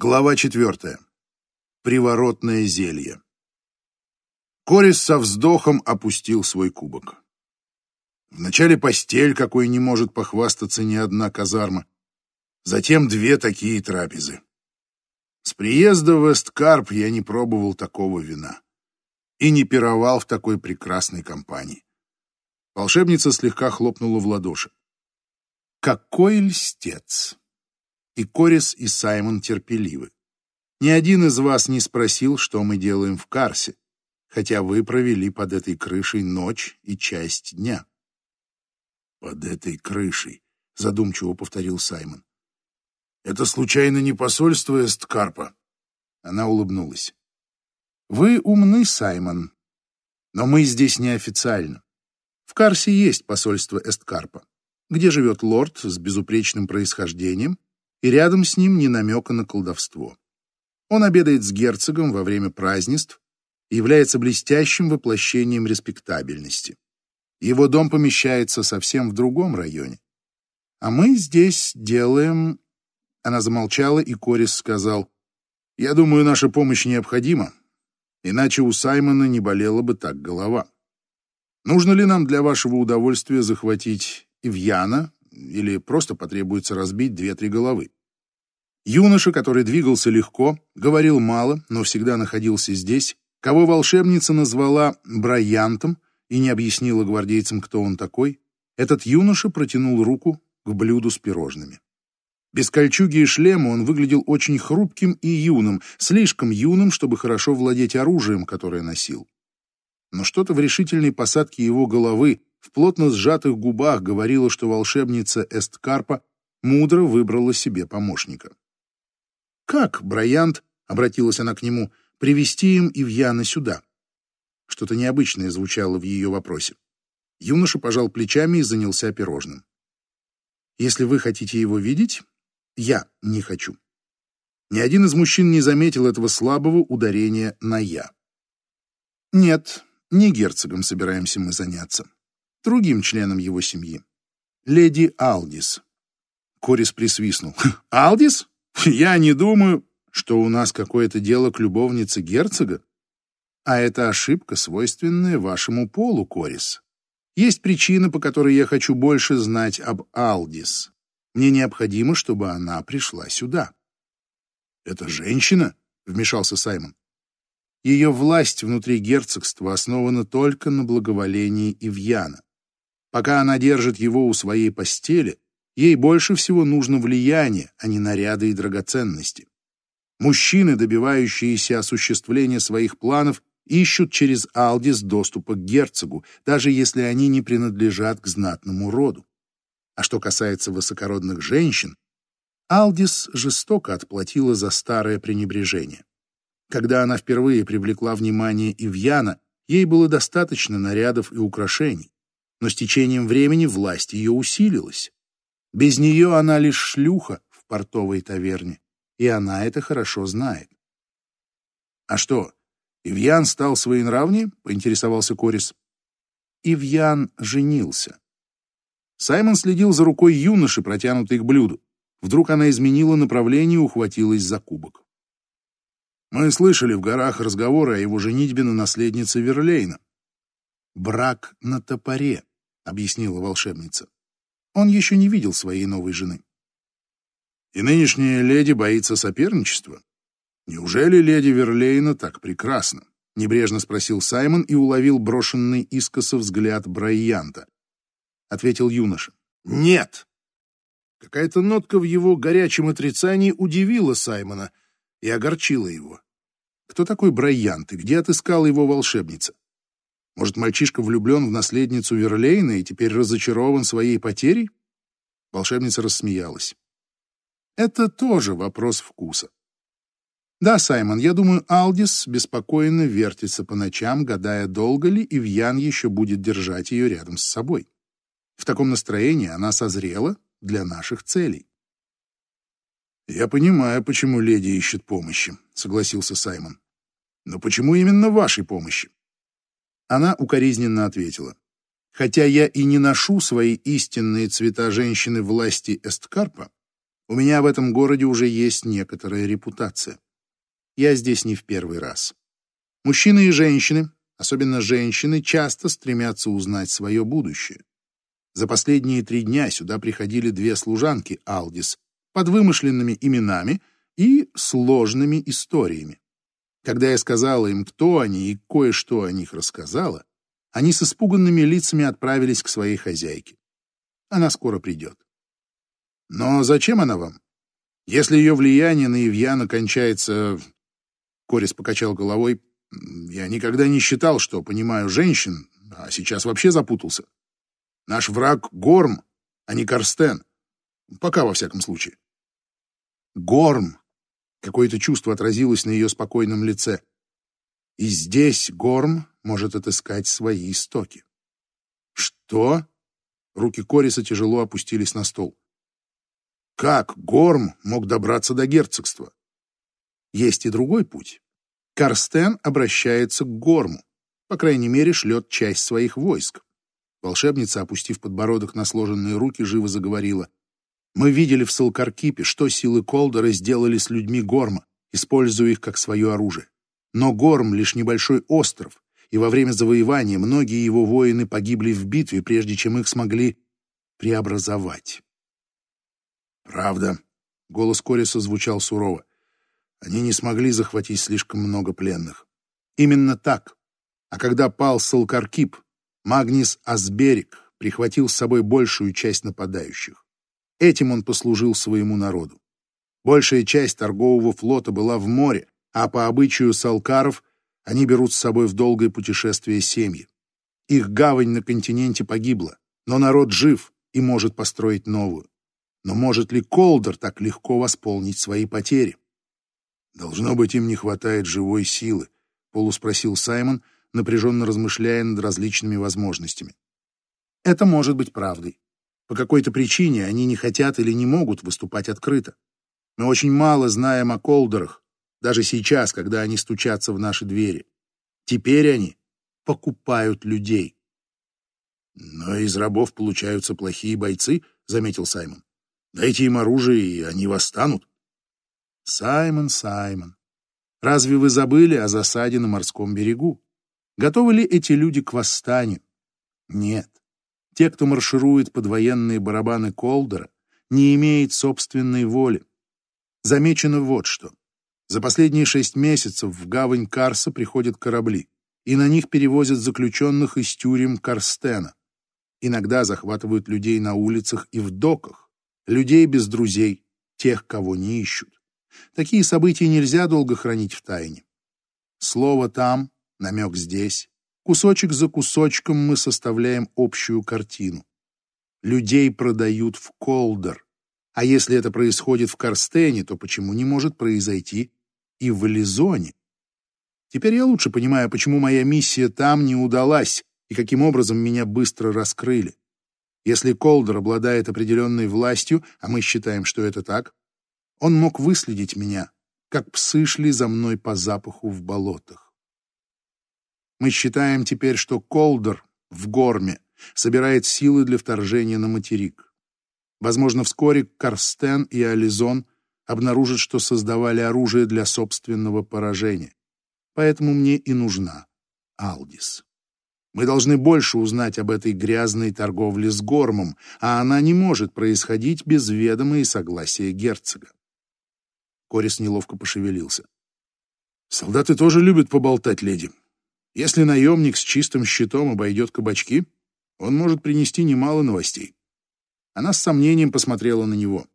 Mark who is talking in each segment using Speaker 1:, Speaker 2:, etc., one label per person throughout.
Speaker 1: Глава четвертая. Приворотное зелье. Корис со вздохом опустил свой кубок. Вначале постель, какой не может похвастаться ни одна казарма. Затем две такие трапезы. С приезда в Весткарп я не пробовал такого вина. И не пировал в такой прекрасной компании. Волшебница слегка хлопнула в ладоши. Какой льстец! И Корис, и Саймон терпеливы. Ни один из вас не спросил, что мы делаем в Карсе, хотя вы провели под этой крышей ночь и часть дня. «Под этой крышей», — задумчиво повторил Саймон. «Это случайно не посольство Эсткарпа?» Она улыбнулась. «Вы умны, Саймон, но мы здесь неофициально. В Карсе есть посольство Эсткарпа, где живет лорд с безупречным происхождением, и рядом с ним ни намека на колдовство. Он обедает с герцогом во время празднеств и является блестящим воплощением респектабельности. Его дом помещается совсем в другом районе. А мы здесь делаем... Она замолчала, и Корис сказал, «Я думаю, наша помощь необходима, иначе у Саймона не болела бы так голова. Нужно ли нам для вашего удовольствия захватить Ивьяна или просто потребуется разбить две-три головы. Юноша, который двигался легко, говорил мало, но всегда находился здесь, кого волшебница назвала Брайантом и не объяснила гвардейцам, кто он такой, этот юноша протянул руку к блюду с пирожными. Без кольчуги и шлема он выглядел очень хрупким и юным, слишком юным, чтобы хорошо владеть оружием, которое носил. Но что-то в решительной посадке его головы в плотно сжатых губах говорила, что волшебница Эсткарпа мудро выбрала себе помощника. «Как, Брайант?» — обратилась она к нему. «Привести им Ивьяна сюда». Что-то необычное звучало в ее вопросе. Юноша пожал плечами и занялся пирожным. «Если вы хотите его видеть, я не хочу». Ни один из мужчин не заметил этого слабого ударения на «я». «Нет, не герцогом собираемся мы заняться другим членом его семьи. Леди Алдис. Корис присвистнул. «Алдис? Я не думаю, что у нас какое-то дело к любовнице герцога. А это ошибка, свойственная вашему полу, Корис. Есть причина, по которой я хочу больше знать об Алдис. Мне необходимо, чтобы она пришла сюда». «Это женщина?» — вмешался Саймон. Ее власть внутри герцогства основана только на благоволении Ивьяна. Пока она держит его у своей постели, ей больше всего нужно влияние, а не наряды и драгоценности. Мужчины, добивающиеся осуществления своих планов, ищут через Алдис доступа к герцогу, даже если они не принадлежат к знатному роду. А что касается высокородных женщин, Алдис жестоко отплатила за старое пренебрежение. Когда она впервые привлекла внимание Ивьяна, ей было достаточно нарядов и украшений но с течением времени власть ее усилилась. Без нее она лишь шлюха в портовой таверне, и она это хорошо знает. «А что, Ивьян стал своенравнее?» — поинтересовался Корис. Ивьян женился. Саймон следил за рукой юноши, протянутой к блюду. Вдруг она изменила направление и ухватилась за кубок. Мы слышали в горах разговоры о его женитьбе на наследнице Верлейна. Брак на топоре объяснила волшебница. Он еще не видел своей новой жены. И нынешняя леди боится соперничества. Неужели леди Верлейна так прекрасна? Небрежно спросил Саймон и уловил брошенный искоса взгляд Брайянта. Ответил юноша. Нет. Какая-то нотка в его горячем отрицании удивила Саймона и огорчила его. Кто такой Брайянт и где отыскала его волшебница? Может, мальчишка влюблен в наследницу Верлейна и теперь разочарован своей потерей? Волшебница рассмеялась. Это тоже вопрос вкуса. Да, Саймон, я думаю, Алдис беспокойно вертится по ночам, гадая, долго ли Ивьян еще будет держать ее рядом с собой. В таком настроении она созрела для наших целей. «Я понимаю, почему леди ищет помощи», — согласился Саймон. «Но почему именно вашей помощи? Она укоризненно ответила. «Хотя я и не ношу свои истинные цвета женщины власти Эсткарпа, У меня в этом городе уже есть некоторая репутация. Я здесь не в первый раз. Мужчины и женщины, особенно женщины, часто стремятся узнать свое будущее. За последние три дня сюда приходили две служанки Алдис под вымышленными именами и сложными историями. Когда я сказала им, кто они и кое-что о них рассказала, они с испуганными лицами отправились к своей хозяйке. Она скоро придет. Но зачем она вам? Если ее влияние на Ивьяна кончается... Корис покачал головой. Я никогда не считал, что понимаю женщин, а сейчас вообще запутался. Наш враг — Горм, а не Карстен. Пока, во всяком случае. Горм. Какое-то чувство отразилось на ее спокойном лице. И здесь Горм может отыскать свои истоки. Что? Руки Кориса тяжело опустились на стол. Как Горм мог добраться до герцогства? Есть и другой путь. Карстен обращается к Горму, по крайней мере, шлет часть своих войск. Волшебница, опустив подбородок на сложенные руки, живо заговорила. «Мы видели в Салкаркипе, что силы Колдора сделали с людьми Горма, используя их как свое оружие. Но Горм — лишь небольшой остров, и во время завоевания многие его воины погибли в битве, прежде чем их смогли преобразовать. «Правда», — голос Кориса звучал сурово, — «они не смогли захватить слишком много пленных». «Именно так. А когда пал Салкаркип, Магнис Асберик прихватил с собой большую часть нападающих. Этим он послужил своему народу. Большая часть торгового флота была в море, а по обычаю салкаров они берут с собой в долгое путешествие семьи. Их гавань на континенте погибла, но народ жив и может построить новую. Но может ли Колдер так легко восполнить свои потери? Должно быть, им не хватает живой силы, полуспросил Саймон, напряженно размышляя над различными возможностями. Это может быть правдой. По какой-то причине они не хотят или не могут выступать открыто. Мы очень мало знаем о Колдерах, даже сейчас, когда они стучатся в наши двери. Теперь они покупают людей. Но из рабов получаются плохие бойцы, заметил Саймон. Дайте им оружие, и они восстанут. Саймон, Саймон, разве вы забыли о засаде на морском берегу? Готовы ли эти люди к восстанию? Нет. Те, кто марширует под военные барабаны Колдера, не имеет собственной воли. Замечено вот что. За последние шесть месяцев в гавань Карса приходят корабли, и на них перевозят заключенных из тюрем Карстена. Иногда захватывают людей на улицах и в доках, людей без друзей, тех, кого не ищут. Такие события нельзя долго хранить в тайне. Слово там, намек здесь. Кусочек за кусочком мы составляем общую картину. Людей продают в Колдер. А если это происходит в Карстене, то почему не может произойти и в Элизоне. Теперь я лучше понимаю, почему моя миссия там не удалась и каким образом меня быстро раскрыли. Если Колдер обладает определенной властью, а мы считаем, что это так, он мог выследить меня, как псы шли за мной по запаху в болотах. Мы считаем теперь, что Колдер в Горме собирает силы для вторжения на материк. Возможно, вскоре Карстен и Ализон — обнаружат, что создавали оружие для собственного поражения. Поэтому мне и нужна Алдис. Мы должны больше узнать об этой грязной торговле с Гормом, а она не может происходить без ведома и согласия герцога. Корис неловко пошевелился. Солдаты тоже любят поболтать, леди. Если наемник с чистым щитом обойдет кабачки, он может принести немало новостей. Она с сомнением посмотрела на него.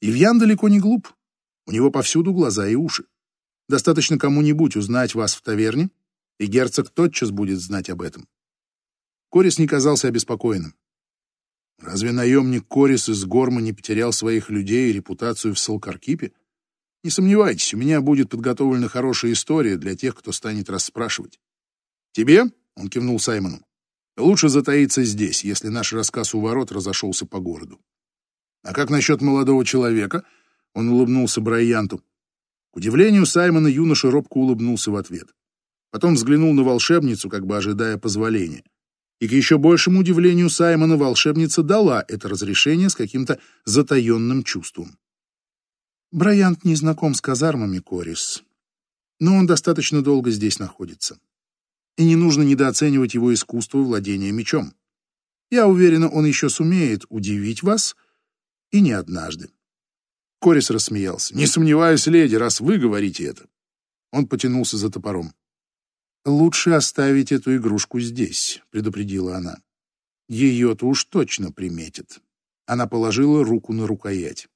Speaker 1: Ивьян далеко не глуп. У него повсюду глаза и уши. Достаточно кому-нибудь узнать вас в таверне, и герцог тотчас будет знать об этом. Корис не казался обеспокоенным. Разве наемник Корис из Горма не потерял своих людей и репутацию в Салкаркипе? Не сомневайтесь, у меня будет подготовлена хорошая история для тех, кто станет расспрашивать. Тебе, — он кивнул Саймону, — лучше затаиться здесь, если наш рассказ у ворот разошелся по городу. А как насчет молодого человека? Он улыбнулся Брайанту. К удивлению Саймона юноша робко улыбнулся в ответ. Потом взглянул на волшебницу, как бы ожидая позволения. и к еще большему удивлению Саймона волшебница дала это разрешение с каким-то затаенным чувством. Брайант не знаком с казармами, Корис, но он достаточно долго здесь находится. И не нужно недооценивать его искусство владения мечом. Я уверена, он еще сумеет удивить вас, и не однажды. Корис рассмеялся. «Не сомневаюсь, леди, раз вы говорите это». Он потянулся за топором. «Лучше оставить эту игрушку здесь», — предупредила она. «Ее-то уж точно приметит». Она положила руку на рукоять.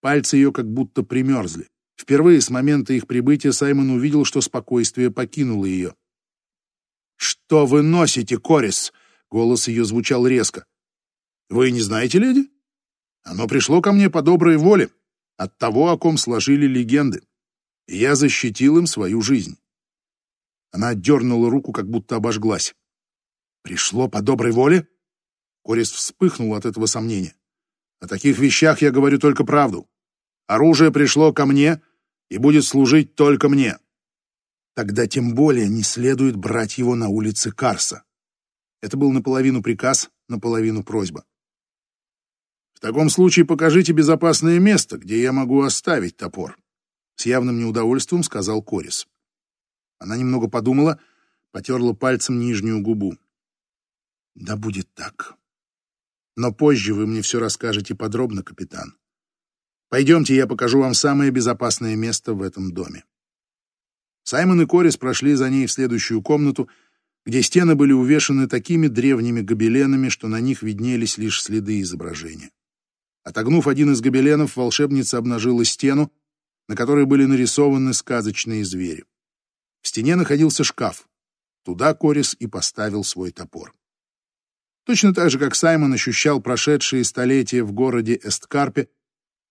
Speaker 1: Пальцы ее как будто примерзли. Впервые с момента их прибытия Саймон увидел, что спокойствие покинуло ее. «Что вы носите, Корис?» — голос ее звучал резко. «Вы не знаете, леди? Оно пришло ко мне по доброй воле, от того, о ком сложили легенды, я защитил им свою жизнь. Она отдернула руку, как будто обожглась. «Пришло по доброй воле?» Корис вспыхнул от этого сомнения. «О таких вещах я говорю только правду. Оружие пришло ко мне и будет служить только мне. Тогда тем более не следует брать его на улице Карса». Это был наполовину приказ, наполовину просьба. «В таком случае покажите безопасное место, где я могу оставить топор», — с явным неудовольствием сказал Корис. Она немного подумала, потерла пальцем нижнюю губу. «Да будет так. Но позже вы мне все расскажете подробно, капитан. Пойдемте, я покажу вам самое безопасное место в этом доме». Саймон и Корис прошли за ней в следующую комнату, где стены были увешаны такими древними гобеленами, что на них виднелись лишь следы изображения. Отогнув один из гобеленов, волшебница обнажила стену, на которой были нарисованы сказочные звери. В стене находился шкаф. Туда Корис и поставил свой топор. Точно так же, как Саймон ощущал прошедшие столетия в городе Эсткарпе,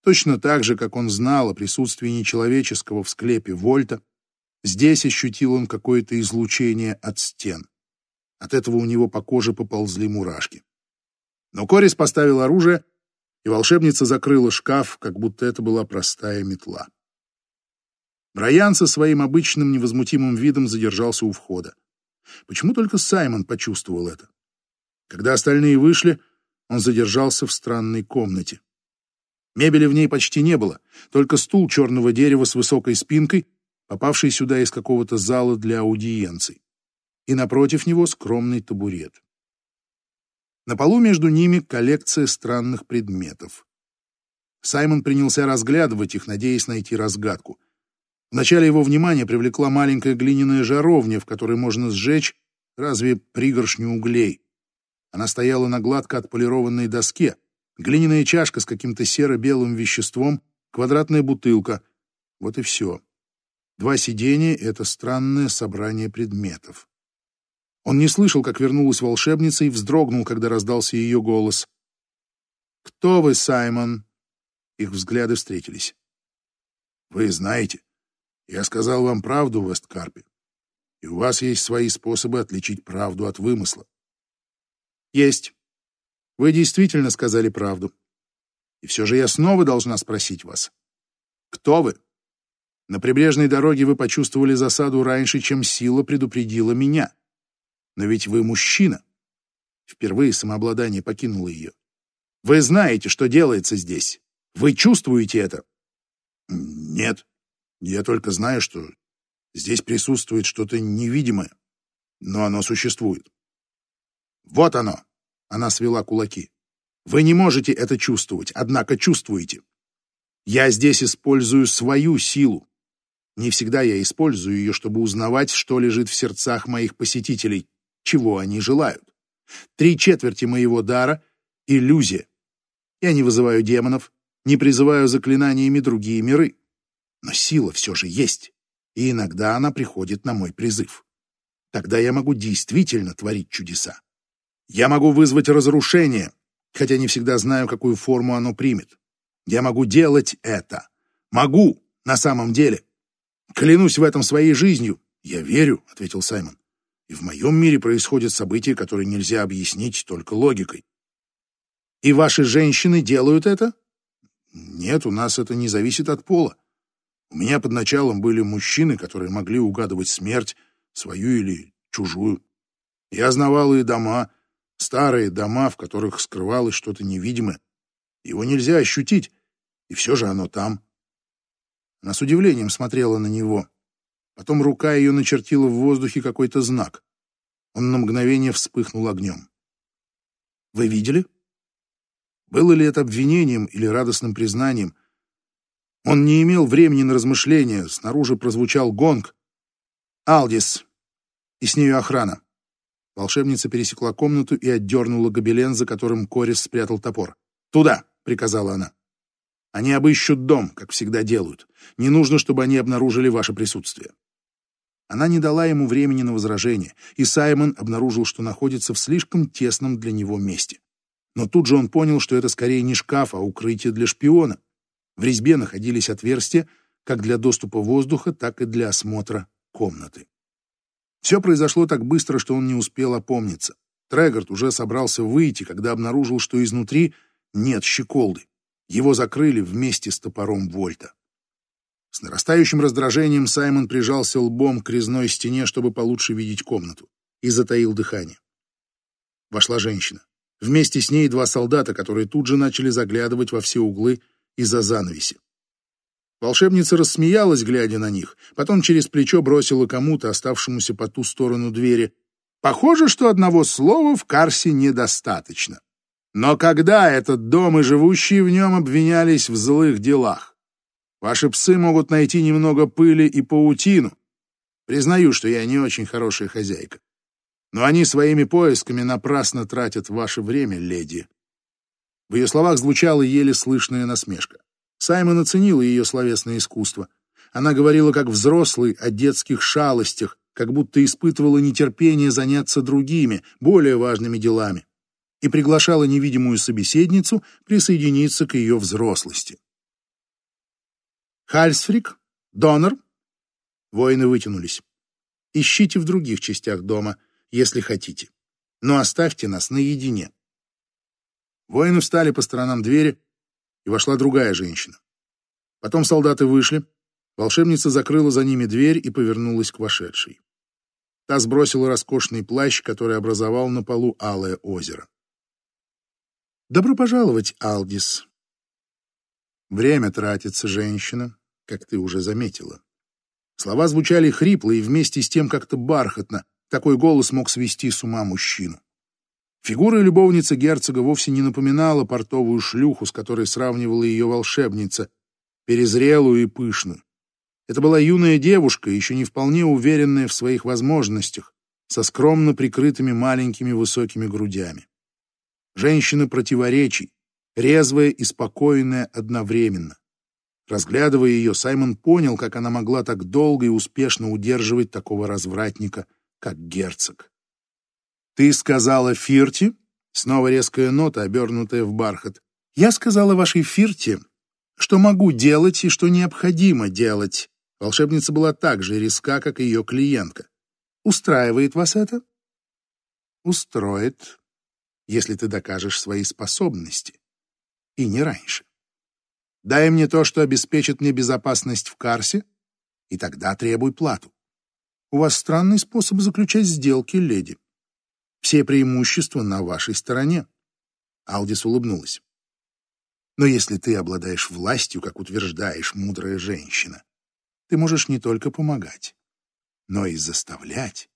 Speaker 1: точно так же, как он знал о присутствии нечеловеческого в склепе Вольта, здесь ощутил он какое-то излучение от стен. От этого у него по коже поползли мурашки. Но Корис поставил оружие, и волшебница закрыла шкаф, как будто это была простая метла. Брайан со своим обычным невозмутимым видом задержался у входа. Почему только Саймон почувствовал это? Когда остальные вышли, он задержался в странной комнате. Мебели в ней почти не было, только стул черного дерева с высокой спинкой, попавший сюда из какого-то зала для аудиенций, и напротив него скромный табурет. На полу между ними коллекция странных предметов. Саймон принялся разглядывать их, надеясь найти разгадку. Вначале его внимание привлекла маленькая глиняная жаровня, в которой можно сжечь разве пригоршню углей. Она стояла на гладко отполированной доске, глиняная чашка с каким-то серо-белым веществом, квадратная бутылка. Вот и все. Два сидения — это странное собрание предметов. Он не слышал, как вернулась волшебница, и вздрогнул, когда раздался ее голос. «Кто вы, Саймон?» Их взгляды встретились. «Вы знаете, я сказал вам правду, Весткарпе, и у вас есть свои способы отличить правду от вымысла. Есть. Вы действительно сказали правду. И все же я снова должна спросить вас. Кто вы? На прибрежной дороге вы почувствовали засаду раньше, чем сила предупредила меня. Но ведь вы мужчина. Впервые самообладание покинуло ее. Вы знаете, что делается здесь. Вы чувствуете это? Нет. Я только знаю, что здесь присутствует что-то невидимое, но оно существует. Вот оно. Она свела кулаки. Вы не можете это чувствовать, однако чувствуете. Я здесь использую свою силу. Не всегда я использую ее, чтобы узнавать, что лежит в сердцах моих посетителей, чего они желают. Три четверти моего дара — иллюзия. Я не вызываю демонов, не призываю заклинаниями другие миры. Но сила все же есть, и иногда она приходит на мой призыв. Тогда я могу действительно творить чудеса. Я могу вызвать разрушение, хотя не всегда знаю, какую форму оно примет. Я могу делать это. Могу, на самом деле. Клянусь в этом своей жизнью. Я верю, — ответил Саймон. И в моем мире происходят события, которые нельзя объяснить только логикой. И ваши женщины делают это? Нет, у нас это не зависит от пола. У меня под началом были мужчины, которые могли угадывать смерть, свою или чужую. И ознавалые дома, старые дома, в которых скрывалось что-то невидимое. Его нельзя ощутить, и все же оно там. Она с удивлением смотрела на него. Потом рука ее начертила в воздухе какой-то знак. Он на мгновение вспыхнул огнем. «Вы видели?» Было ли это обвинением или радостным признанием? Он не имел времени на размышления. Снаружи прозвучал гонг. «Алдис!» И с нею охрана. Волшебница пересекла комнату и отдернула гобелен, за которым Корис спрятал топор. «Туда!» — приказала она. «Они обыщут дом, как всегда делают. Не нужно, чтобы они обнаружили ваше присутствие». Она не дала ему времени на возражение, и Саймон обнаружил, что находится в слишком тесном для него месте. Но тут же он понял, что это скорее не шкаф, а укрытие для шпиона. В резьбе находились отверстия как для доступа воздуха, так и для осмотра комнаты. Все произошло так быстро, что он не успел опомниться. Трегорд уже собрался выйти, когда обнаружил, что изнутри нет щеколды. Его закрыли вместе с топором Вольта. С нарастающим раздражением Саймон прижался лбом к резной стене, чтобы получше видеть комнату, и затаил дыхание. Вошла женщина. Вместе с ней два солдата, которые тут же начали заглядывать во все углы из-за занавеси. Волшебница рассмеялась, глядя на них, потом через плечо бросила кому-то, оставшемуся по ту сторону двери. «Похоже, что одного слова в Карсе недостаточно. Но когда этот дом и живущие в нем обвинялись в злых делах? Ваши псы могут найти немного пыли и паутину. Признаю, что я не очень хорошая хозяйка. Но они своими поисками напрасно тратят ваше время, леди. В ее словах звучала еле слышная насмешка. Саймон оценил ее словесное искусство. Она говорила как взрослый о детских шалостях, как будто испытывала нетерпение заняться другими, более важными делами, и приглашала невидимую собеседницу присоединиться к ее взрослости. Хальсфрик? Донор?» Воины вытянулись. «Ищите в других частях дома, если хотите. Но оставьте нас наедине». Воины встали по сторонам двери, и вошла другая женщина. Потом солдаты вышли, волшебница закрыла за ними дверь и повернулась к вошедшей. Та сбросила роскошный плащ, который образовал на полу алое озеро. «Добро пожаловать, Алдис!» Время тратится, женщина, как ты уже заметила. Слова звучали хрипло и вместе с тем как-то бархатно. Такой голос мог свести с ума мужчину. Фигура любовницы герцога вовсе не напоминала портовую шлюху, с которой сравнивала ее волшебница, перезрелую и пышную. Это была юная девушка, еще не вполне уверенная в своих возможностях, со скромно прикрытыми маленькими высокими грудями. Женщина противоречий, резвая и спокойная одновременно. Разглядывая ее, Саймон понял, как она могла так долго и успешно удерживать такого развратника, как герцог. «Ты сказала Фирти?» Снова резкая нота, обернутая в бархат. «Я сказала вашей Фирти, что могу делать и что необходимо делать». Волшебница была так же резка, как ее клиентка. «Устраивает вас это?» «Устроит, если ты докажешь свои способности и не раньше. Дай мне то, что обеспечит мне безопасность в Карсе, и тогда требуй плату. У вас странный способ заключать сделки, леди. Все преимущества на вашей стороне. Алдис улыбнулась. Но если ты обладаешь властью, как утверждаешь мудрая женщина, ты можешь не только помогать, но и заставлять.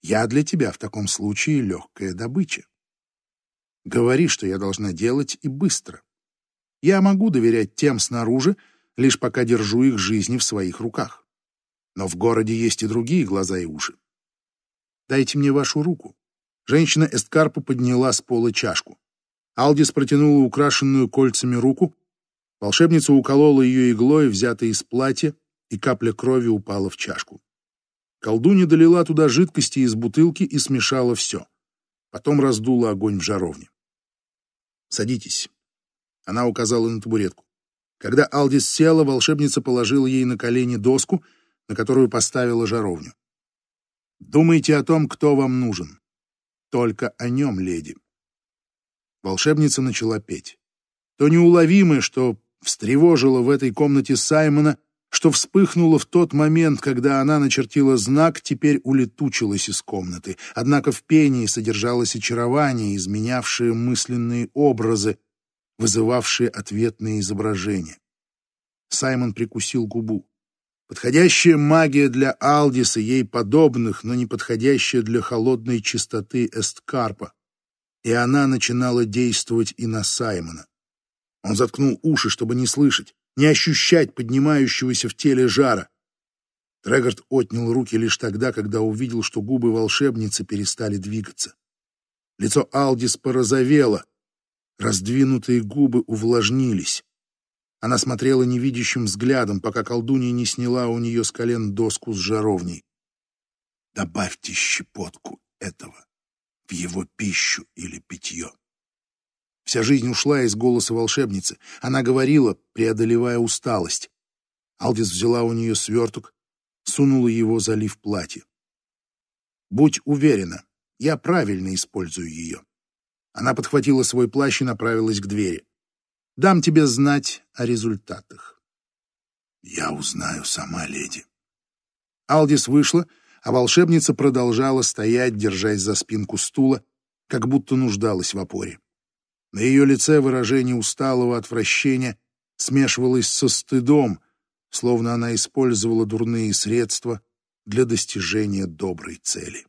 Speaker 1: Я для тебя в таком случае легкая добыча. Говори, что я должна делать, и быстро. Я могу доверять тем снаружи, лишь пока держу их жизни в своих руках. Но в городе есть и другие глаза и уши. Дайте мне вашу руку. Женщина Эсткарпа подняла с пола чашку. Алдис протянула украшенную кольцами руку. Волшебница уколола ее иглой, взятой из платья, и капля крови упала в чашку. Колдунья долила туда жидкости из бутылки и смешала все. Потом раздула огонь в жаровне. «Садитесь». Она указала на табуретку. Когда Алдис села, волшебница положила ей на колени доску, на которую поставила жаровню. «Думайте о том, кто вам нужен. Только о нем, леди». Волшебница начала петь. То неуловимое, что встревожило в этой комнате Саймона, что вспыхнуло в тот момент, когда она начертила знак, теперь улетучилось из комнаты. Однако в пении содержалось очарование, изменявшее мысленные образы, вызывавшие ответные изображения. Саймон прикусил губу. Подходящая магия для Алдиса, ей подобных, но не подходящая для холодной чистоты Эсткарпа. И она начинала действовать и на Саймона. Он заткнул уши, чтобы не слышать, не ощущать поднимающегося в теле жара. Трегард отнял руки лишь тогда, когда увидел, что губы волшебницы перестали двигаться. Лицо Алдис порозовело, раздвинутые губы увлажнились. Она смотрела невидящим взглядом, пока колдунья не сняла у нее с колен доску с жаровней. «Добавьте щепотку этого в его пищу или питье». Вся жизнь ушла из голоса волшебницы. Она говорила, преодолевая усталость. Алдис взяла у нее сверток, сунула его, залив платье. «Будь уверена, я правильно использую ее». Она подхватила свой плащ и направилась к двери. Дам тебе знать о результатах. Я узнаю сама, леди. Алдис вышла, а волшебница продолжала стоять, держась за спинку стула, как будто нуждалась в опоре. На ее лице выражение усталого отвращения смешивалось со стыдом, словно она использовала дурные средства для достижения доброй цели.